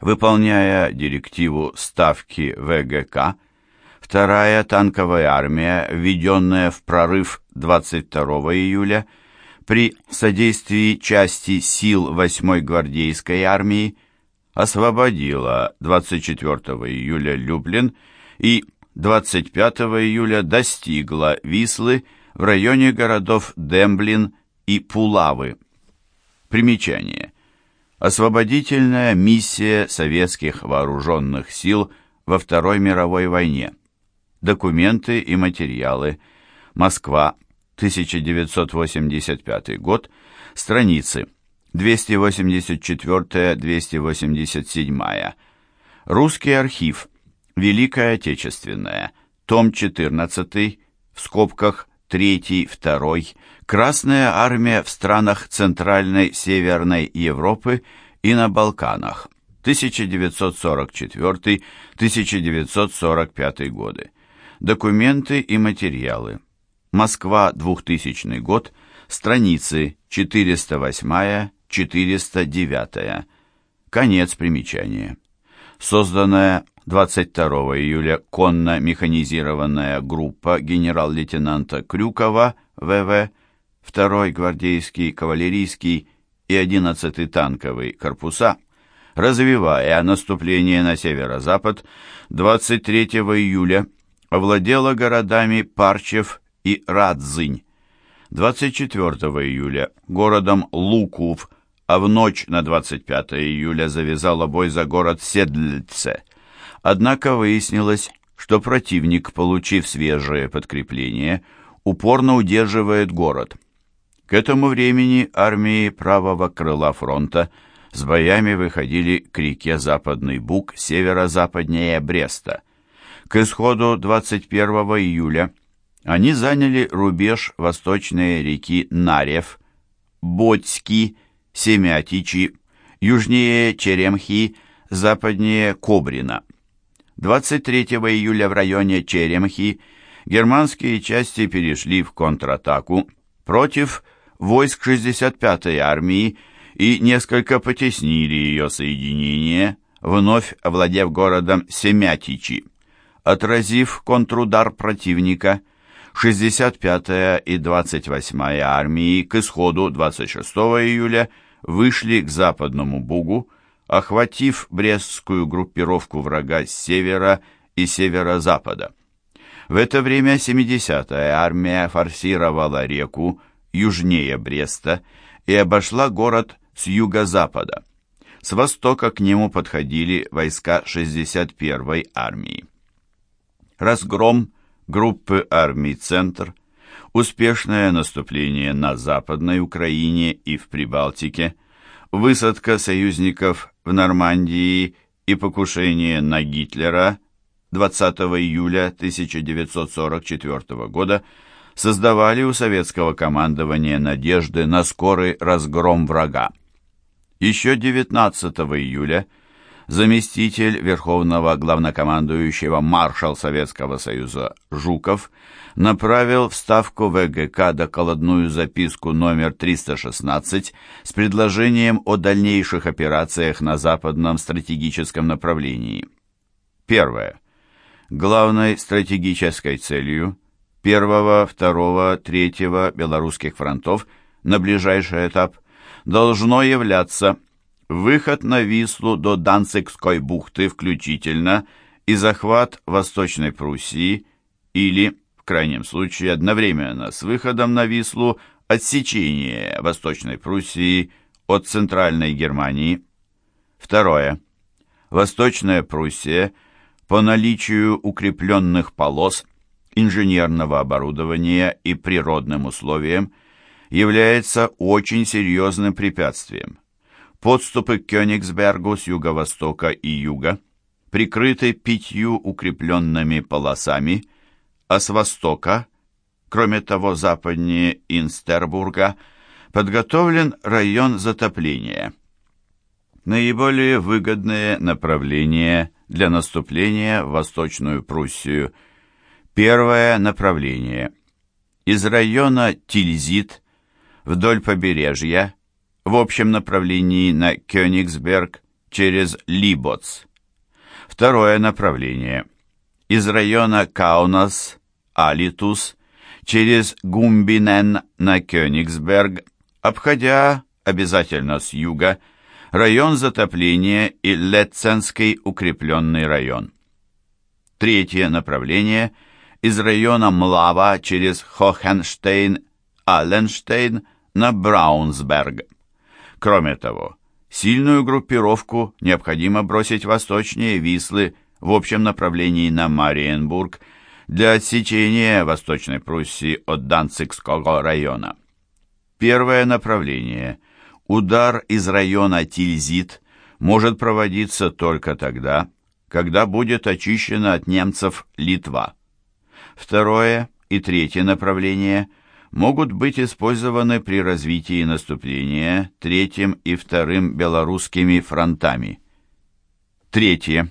Выполняя директиву Ставки ВГК, вторая танковая армия, введенная в прорыв 22 июля, при содействии части сил 8-й гвардейской армии освободила 24 июля Люблин и 25 июля достигла Вислы в районе городов Демблин и Пулавы. Примечание. Освободительная миссия советских вооруженных сил во Второй мировой войне. Документы и материалы. Москва, 1985 год. Страницы 284-287. Русский архив. Великая Отечественная. Том 14. В скобках 3, 2. Красная армия в странах Центральной Северной Европы и на Балканах. 1944-1945 годы. Документы и материалы. Москва, 2000 год. Страницы 408-409. Конец примечания. Созданная 22 июля конно-механизированная группа генерал-лейтенанта Крюкова ВВ, 2-й гвардейский кавалерийский и 11-й танковый корпуса, развивая наступление на северо-запад, 23 июля овладела городами Парчев и Радзынь. 24 июля городом Луков, а в ночь на 25 июля завязала бой за город Седльце. Однако выяснилось, что противник, получив свежее подкрепление, упорно удерживает город. К этому времени армии правого крыла фронта с боями выходили к реке Западный Буг северо-западнее Бреста. К исходу 21 июля они заняли рубеж восточной реки Нарев, Бодьски, Семятичи, южнее Черемхи, западнее Кобрина. 23 июля в районе Черемхи германские части перешли в контратаку против войск 65-й армии и несколько потеснили ее соединение, вновь овладев городом Семятичи. Отразив контрудар противника, 65-я и 28-я армии к исходу 26 июля вышли к западному Бугу, охватив Брестскую группировку врага с севера и северо-запада. В это время 70-я армия форсировала реку южнее Бреста и обошла город с юго-запада. С востока к нему подходили войска 61-й армии. Разгром группы армий «Центр», успешное наступление на Западной Украине и в Прибалтике, высадка союзников в Нормандии и покушение на Гитлера 20 июля 1944 года создавали у советского командования надежды на скорый разгром врага. Еще 19 июля – заместитель Верховного Главнокомандующего маршал Советского Союза Жуков направил в Ставку ВГК докладную записку номер 316 с предложением о дальнейших операциях на западном стратегическом направлении. Первое. Главной стратегической целью первого, второго, третьего белорусских фронтов на ближайший этап должно являться – выход на Вислу до Данцигской бухты включительно и захват Восточной Пруссии или, в крайнем случае, одновременно с выходом на Вислу отсечение Восточной Пруссии от Центральной Германии. Второе. Восточная Пруссия по наличию укрепленных полос, инженерного оборудования и природным условиям является очень серьезным препятствием. Подступы к Кёнигсбергу с юго-востока и юга прикрыты пятью укрепленными полосами, а с востока, кроме того западнее Инстербурга, подготовлен район затопления. Наиболее выгодное направление для наступления в Восточную Пруссию. Первое направление. Из района Тильзит вдоль побережья в общем направлении на Кёнигсберг через Либоц. Второе направление. Из района Каунас, Алитус, через Гумбинен на Кёнигсберг, обходя обязательно с юга, район затопления и Летценский укрепленный район. Третье направление – из района Млава через Хохенштейн, Алленштейн на Браунсберг. Кроме того, сильную группировку необходимо бросить восточнее Вислы в общем направлении на Мариенбург для отсечения Восточной Пруссии от Данцигского района. Первое направление – удар из района Тильзит может проводиться только тогда, когда будет очищена от немцев Литва. Второе и третье направления могут быть использованы при развитии наступления третьим и вторым белорусскими фронтами. Третье.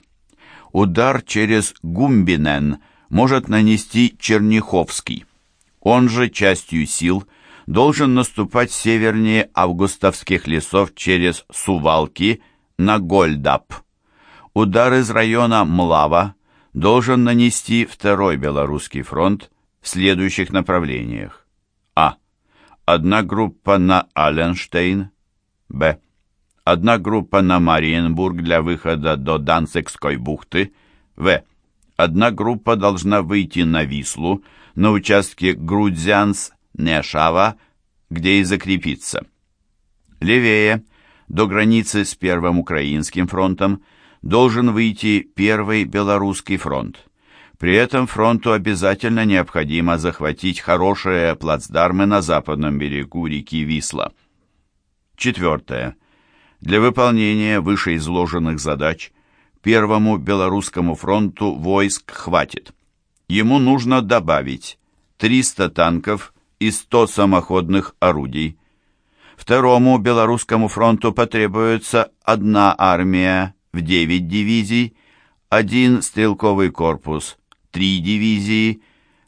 Удар через Гумбинен может нанести Черняховский. Он же частью сил должен наступать севернее августовских лесов через Сувалки на Гольдап. Удар из района Млава должен нанести второй Белорусский фронт в следующих направлениях. Одна группа на Алленштейн. Б. Одна группа на Мариенбург для выхода до Данцигской бухты. В. Одна группа должна выйти на Вислу на участке Грудзянс-Нешава, где и закрепиться. Левее, до границы с Первым Украинским фронтом, должен выйти Первый Белорусский фронт. При этом фронту обязательно необходимо захватить хорошие плацдармы на западном берегу реки Висла. Четвертое. Для выполнения вышеизложенных задач Первому Белорусскому фронту войск хватит. Ему нужно добавить 300 танков и 100 самоходных орудий. Второму Белорусскому фронту потребуется одна армия в 9 дивизий, один стрелковый корпус, 3 дивизии,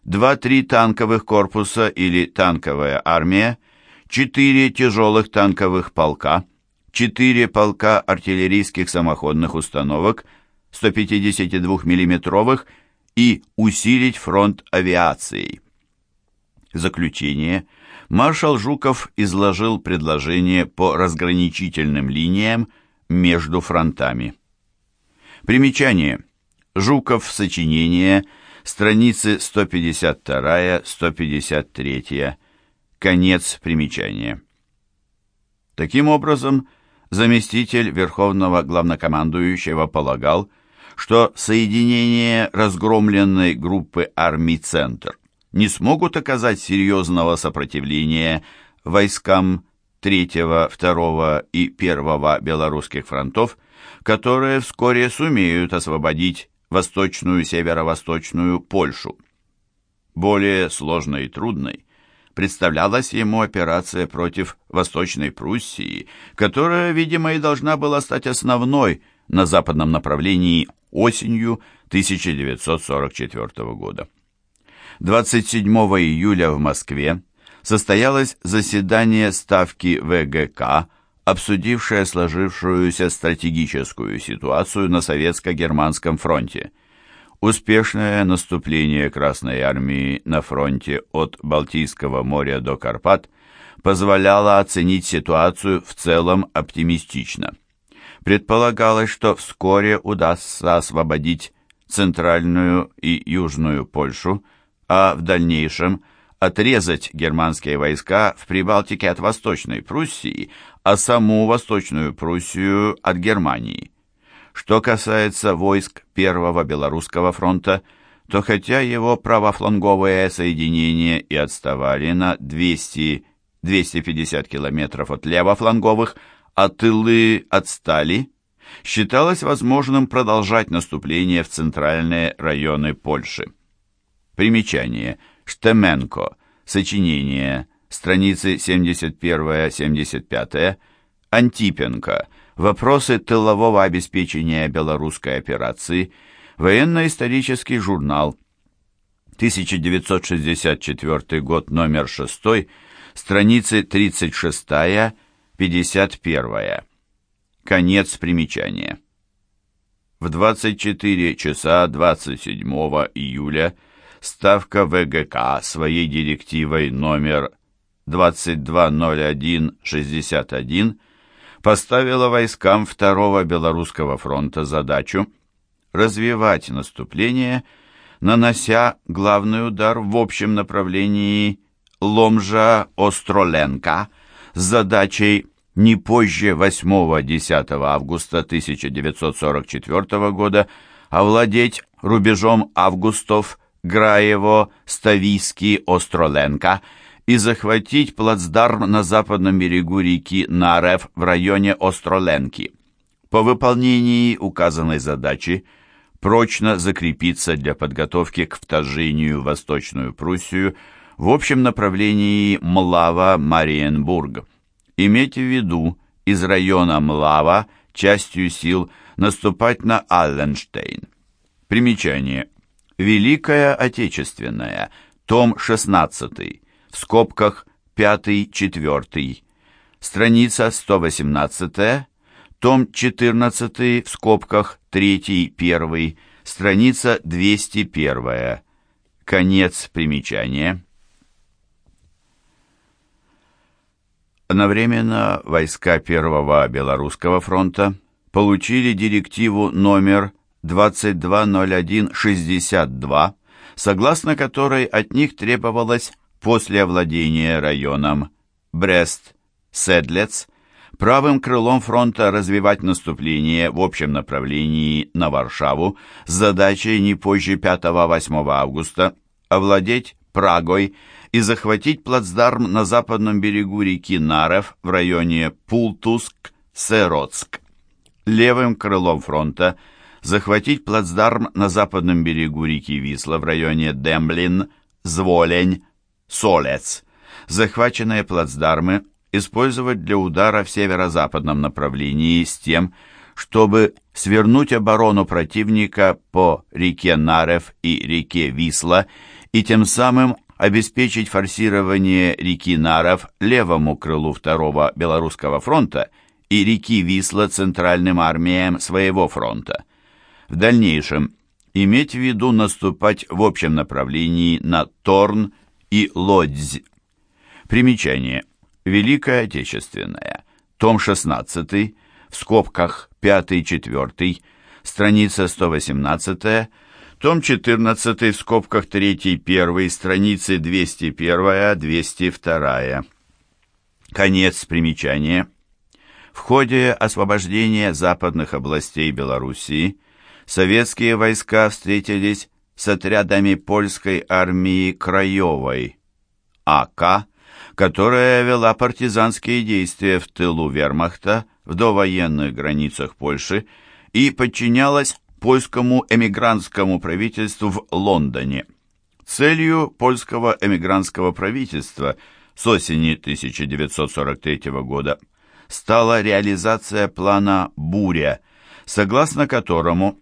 2-3 танковых корпуса или танковая армия, 4 тяжелых танковых полка, 4 полка артиллерийских самоходных установок 152 миллиметровых и усилить фронт авиацией. В заключение маршал Жуков изложил предложение по разграничительным линиям между фронтами. Примечание. Жуков, сочинение, страницы 152-153, конец примечания. Таким образом, заместитель Верховного Главнокомандующего полагал, что соединение разгромленной группы армий «Центр» не смогут оказать серьезного сопротивления войскам 3, 2 и 1 белорусских фронтов, которые вскоре сумеют освободить восточную северо-восточную Польшу. Более сложной и трудной представлялась ему операция против Восточной Пруссии, которая, видимо, и должна была стать основной на западном направлении осенью 1944 года. 27 июля в Москве состоялось заседание Ставки ВГК, обсудившее сложившуюся стратегическую ситуацию на Советско-Германском фронте. Успешное наступление Красной Армии на фронте от Балтийского моря до Карпат позволяло оценить ситуацию в целом оптимистично. Предполагалось, что вскоре удастся освободить Центральную и Южную Польшу, а в дальнейшем – отрезать германские войска в Прибалтике от Восточной Пруссии, а саму Восточную Пруссию от Германии. Что касается войск Первого Белорусского фронта, то хотя его правофланговые соединения и отставали на 200-250 километров от левофланговых, а тылы отстали, считалось возможным продолжать наступление в центральные районы Польши. Примечание – Штеменко. Сочинение. Страницы 71-75. Антипенко. Вопросы тылового обеспечения белорусской операции. Военно-исторический журнал. 1964 год, номер 6, страницы 36-51. Конец примечания. В 24 часа 27 июля Ставка ВГК своей директивой номер 220161 поставила войскам Второго Белорусского фронта задачу развивать наступление, нанося главный удар в общем направлении Ломжа-Остроленка с задачей не позже 8-10 августа 1944 года овладеть рубежом августов Граево, Ставийский, Остроленко и захватить плацдарм на западном берегу реки Нарев в районе Остроленки. По выполнении указанной задачи прочно закрепиться для подготовки к вторжению в Восточную Пруссию в общем направлении Млава-Мариенбург. Имейте в виду, из района Млава частью сил наступать на Алленштейн. Примечание. Великая Отечественная, том 16, в скобках 5-4, страница 118, том 14, в скобках 3-1, страница 201, конец примечания. Одновременно войска Первого Белорусского фронта получили директиву номер 220162, согласно которой от них требовалось после овладения районом Брест-Седлец правым крылом фронта развивать наступление в общем направлении на Варшаву с задачей не позже 5-8 августа овладеть Прагой и захватить плацдарм на западном берегу реки Нарев в районе Пултуск-Сероцк. Левым крылом фронта – захватить плацдарм на западном берегу реки Висла в районе Демблин, Зволень, Солец. Захваченные плацдармы использовать для удара в северо-западном направлении с тем, чтобы свернуть оборону противника по реке Нарев и реке Висла и тем самым обеспечить форсирование реки Наров левому крылу второго Белорусского фронта и реки Висла центральным армиям своего фронта в дальнейшем иметь в виду наступать в общем направлении на Торн и Лодзь. Примечание. Великая Отечественная. Том 16, в скобках 5-4, страница 118, том 14, в скобках 3-1, страницы 201-202. Конец примечания. В ходе освобождения западных областей Белоруссии – советские войска встретились с отрядами польской армии Краевой, АК, которая вела партизанские действия в тылу вермахта в довоенных границах Польши и подчинялась польскому эмигрантскому правительству в Лондоне. Целью польского эмигрантского правительства с осени 1943 года стала реализация плана «Буря», согласно которому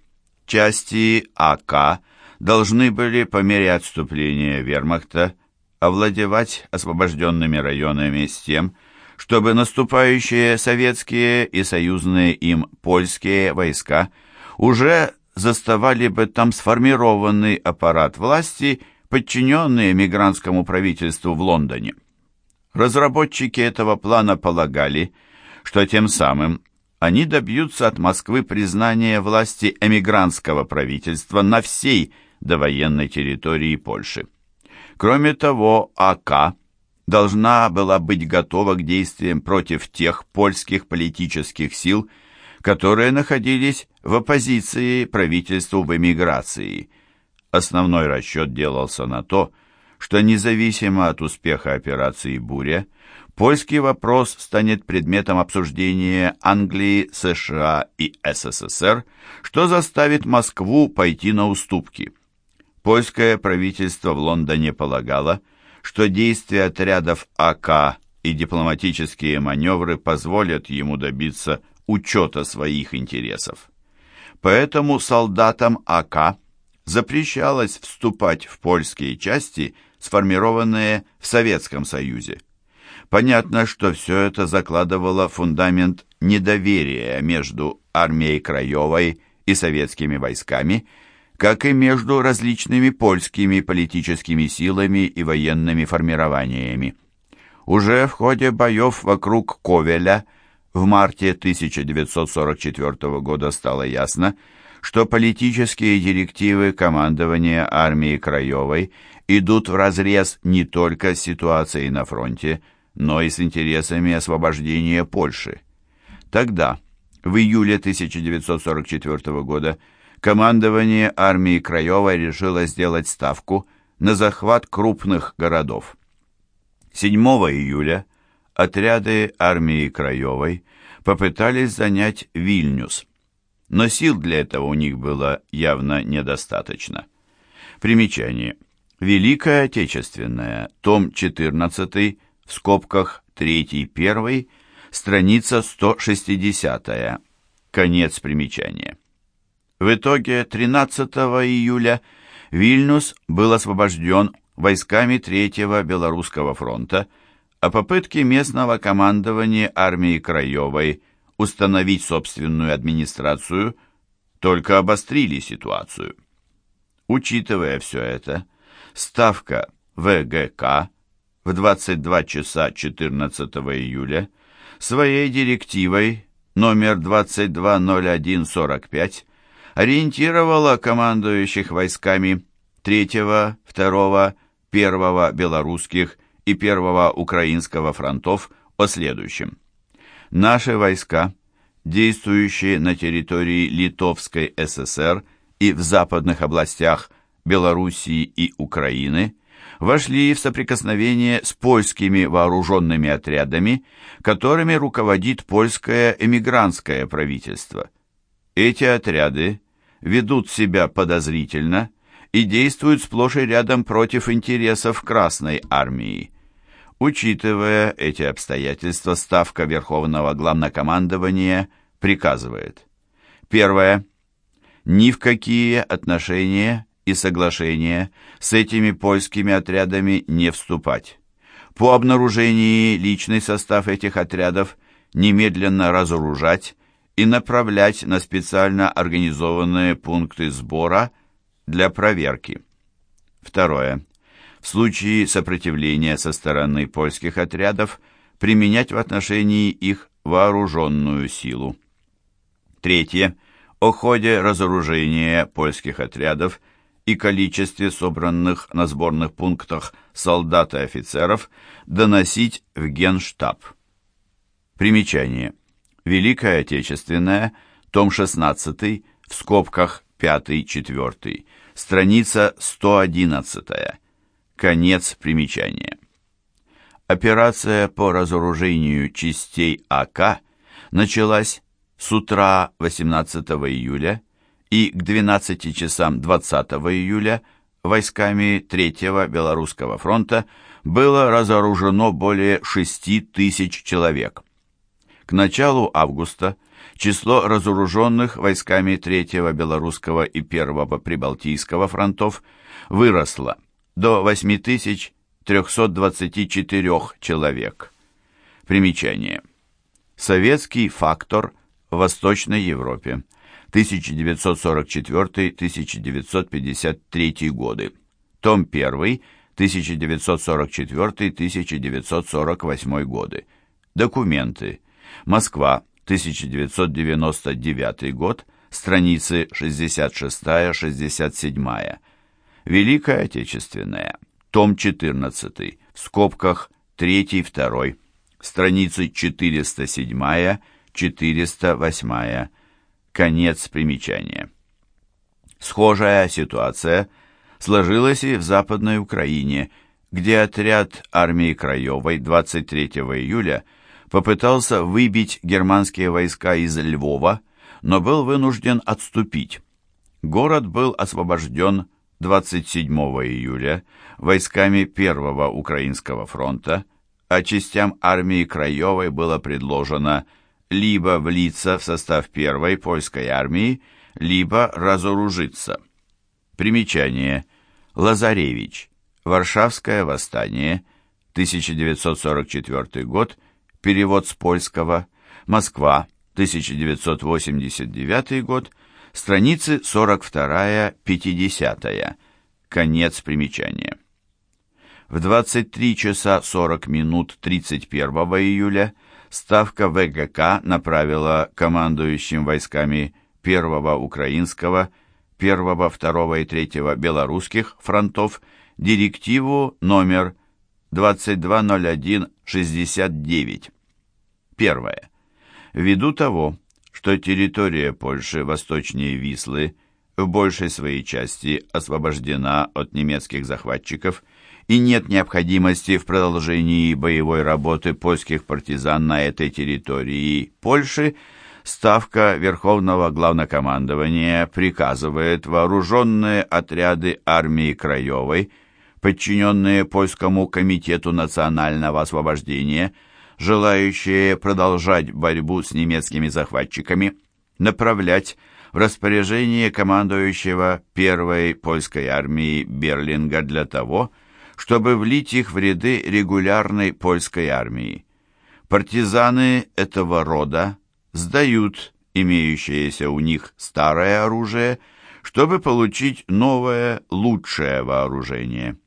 Части АК должны были по мере отступления вермахта овладевать освобожденными районами с тем, чтобы наступающие советские и союзные им польские войска уже заставали бы там сформированный аппарат власти, подчиненный эмигрантскому правительству в Лондоне. Разработчики этого плана полагали, что тем самым они добьются от Москвы признания власти эмигрантского правительства на всей довоенной территории Польши. Кроме того, АК должна была быть готова к действиям против тех польских политических сил, которые находились в оппозиции правительству в эмиграции. Основной расчет делался на то, что независимо от успеха операции «Буря», Польский вопрос станет предметом обсуждения Англии, США и СССР, что заставит Москву пойти на уступки. Польское правительство в Лондоне полагало, что действия отрядов АК и дипломатические маневры позволят ему добиться учета своих интересов. Поэтому солдатам АК запрещалось вступать в польские части, сформированные в Советском Союзе. Понятно, что все это закладывало фундамент недоверия между армией Краевой и советскими войсками, как и между различными польскими политическими силами и военными формированиями. Уже в ходе боев вокруг Ковеля в марте 1944 года стало ясно, что политические директивы командования армии Краевой идут вразрез не только с ситуацией на фронте, но и с интересами освобождения Польши. Тогда, в июле 1944 года, командование армии Краевой решило сделать ставку на захват крупных городов. 7 июля отряды армии Краевой попытались занять Вильнюс, но сил для этого у них было явно недостаточно. Примечание. Великая Отечественная, том 14, в скобках 3-1, страница 160, конец примечания. В итоге 13 июля Вильнюс был освобожден войсками Третьего Белорусского фронта, а попытки местного командования армии Краевой установить собственную администрацию только обострили ситуацию. Учитывая все это, ставка ВГК в 22 часа 14 июля своей директивой номер 220145 ориентировала командующих войсками 3, 2, 1 белорусских и 1 украинского фронтов о следующем. Наши войска, действующие на территории Литовской ССР и в западных областях Белоруссии и Украины, вошли в соприкосновение с польскими вооруженными отрядами, которыми руководит польское эмигрантское правительство. Эти отряды ведут себя подозрительно и действуют сплошь и рядом против интересов Красной армии. Учитывая эти обстоятельства, Ставка Верховного Главнокомандования приказывает. Первое. Ни в какие отношения и соглашения с этими польскими отрядами не вступать. По обнаружении личный состав этих отрядов немедленно разоружать и направлять на специально организованные пункты сбора для проверки. Второе в случае сопротивления со стороны польских отрядов применять в отношении их вооруженную силу. Третье. О ходе разоружения польских отрядов и количестве собранных на сборных пунктах солдат и офицеров доносить в Генштаб. Примечание. Великая Отечественная, том 16, в скобках 5-4, страница 111 Конец примечания. Операция по разоружению частей АК началась с утра 18 июля и к 12 часам 20 июля войсками Третьего Белорусского фронта было разоружено более 6 тысяч человек. К началу августа число разоруженных войсками Третьего Белорусского и Первого Прибалтийского фронтов выросло – до 8324 человек. Примечание. Советский фактор в Восточной Европе. 1944-1953 годы. Том 1. 1944-1948 годы. Документы. Москва. 1999 год. Страницы 66-67. Великая Отечественная, том 14, в скобках 3-2, страницы 407-408, конец примечания. Схожая ситуация сложилась и в Западной Украине, где отряд армии Краевой 23 июля попытался выбить германские войска из Львова, но был вынужден отступить. Город был освобожден 27 июля войсками Первого Украинского фронта, а частям армии Краевой было предложено либо влиться в состав Первой польской армии, либо разоружиться. Примечание. Лазаревич. Варшавское восстание. 1944 год. Перевод с польского. Москва. 1989 год, страницы 42-50, конец примечания. В 23 часа 40 минут 31 июля Ставка ВГК направила командующим войсками 1-го Украинского, 1-го, 2-го и 3-го Белорусских фронтов директиву номер 220169. Первое. Ввиду того, что территория Польши восточнее Вислы в большей своей части освобождена от немецких захватчиков и нет необходимости в продолжении боевой работы польских партизан на этой территории Польши, Ставка Верховного Главнокомандования приказывает вооруженные отряды армии Краевой, подчиненные Польскому комитету национального освобождения, желающие продолжать борьбу с немецкими захватчиками, направлять в распоряжение командующего первой польской армии Берлинга для того, чтобы влить их в ряды регулярной польской армии. Партизаны этого рода сдают имеющееся у них старое оружие, чтобы получить новое, лучшее вооружение.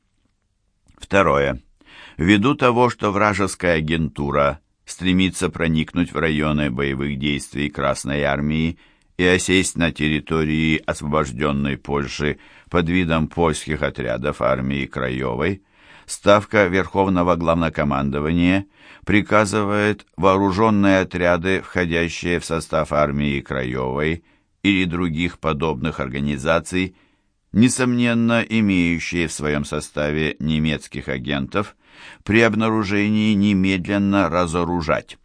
Второе. Ввиду того, что вражеская агентура стремится проникнуть в районы боевых действий Красной Армии и осесть на территории освобожденной Польши под видом польских отрядов армии Краевой, Ставка Верховного Главнокомандования приказывает вооруженные отряды, входящие в состав армии Краевой или других подобных организаций, несомненно имеющие в своем составе немецких агентов, при обнаружении немедленно разоружать.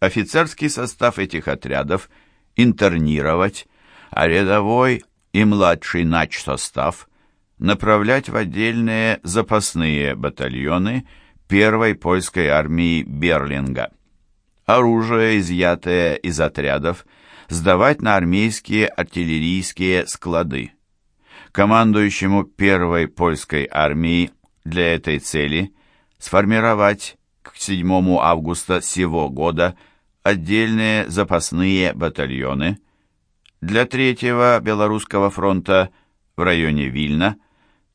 Офицерский состав этих отрядов интернировать, а рядовой и младший начсостав направлять в отдельные запасные батальоны первой польской армии Берлинга. Оружие, изъятое из отрядов, сдавать на армейские артиллерийские склады. Командующему первой польской армии для этой цели сформировать к 7 августа сего года отдельные запасные батальоны для третьего Белорусского фронта в районе Вильна –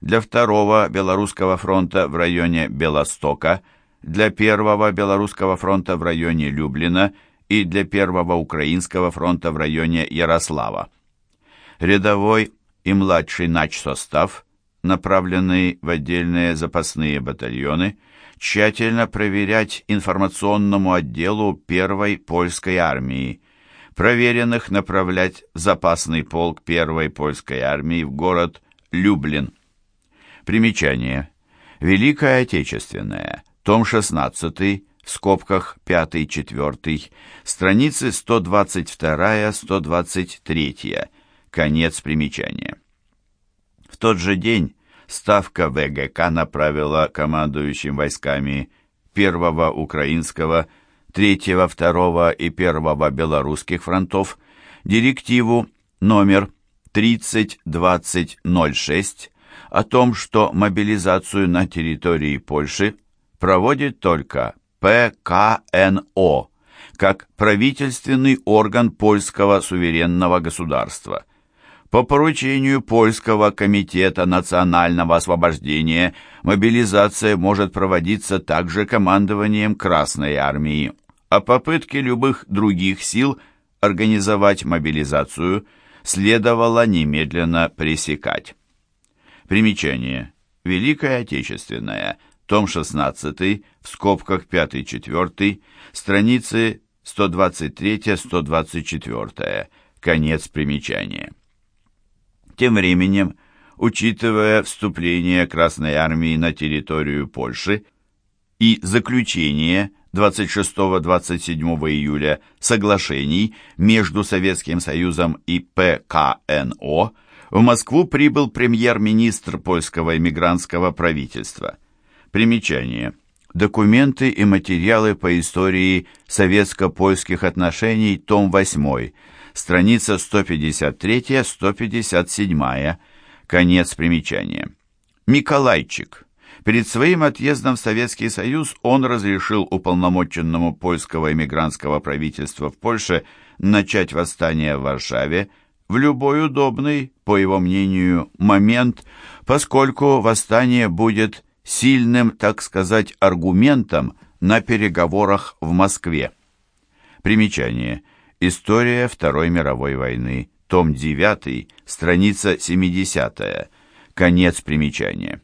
для второго Белорусского фронта в районе Белостока, для первого Белорусского фронта в районе Люблина и для первого Украинского фронта в районе Ярослава. Рядовой и младший начсостав, направленный в отдельные запасные батальоны, тщательно проверять информационному отделу первой польской армии, проверенных направлять в запасный полк первой польской армии в город Люблин. Примечание. Великая Отечественная. Том 16, в скобках 5-4, страницы 122-123. Конец примечания. В тот же день Ставка ВГК направила командующим войсками 1-го Украинского, 3-го, 2-го и 1-го Белорусских фронтов директиву номер 302006 о том, что мобилизацию на территории Польши проводит только ПКНО, как правительственный орган польского суверенного государства. По поручению Польского комитета национального освобождения мобилизация может проводиться также командованием Красной армии, а попытки любых других сил организовать мобилизацию следовало немедленно пресекать. Примечание. Великая Отечественная. Том 16, в скобках 5-4, страницы 123-124. Конец примечания. Тем временем, учитывая вступление Красной Армии на территорию Польши и заключение 26-27 июля соглашений между Советским Союзом и ПКНО, в Москву прибыл премьер-министр польского эмигрантского правительства. Примечание. Документы и материалы по истории советско-польских отношений, том 8, страница 153-157, конец примечания. Миколайчик. Перед своим отъездом в Советский Союз он разрешил уполномоченному польского эмигрантского правительства в Польше начать восстание в Варшаве в любой удобный, по его мнению, момент, поскольку восстание будет сильным, так сказать, аргументом на переговорах в Москве. Примечание. История Второй мировой войны. Том 9, страница 70. Конец примечания.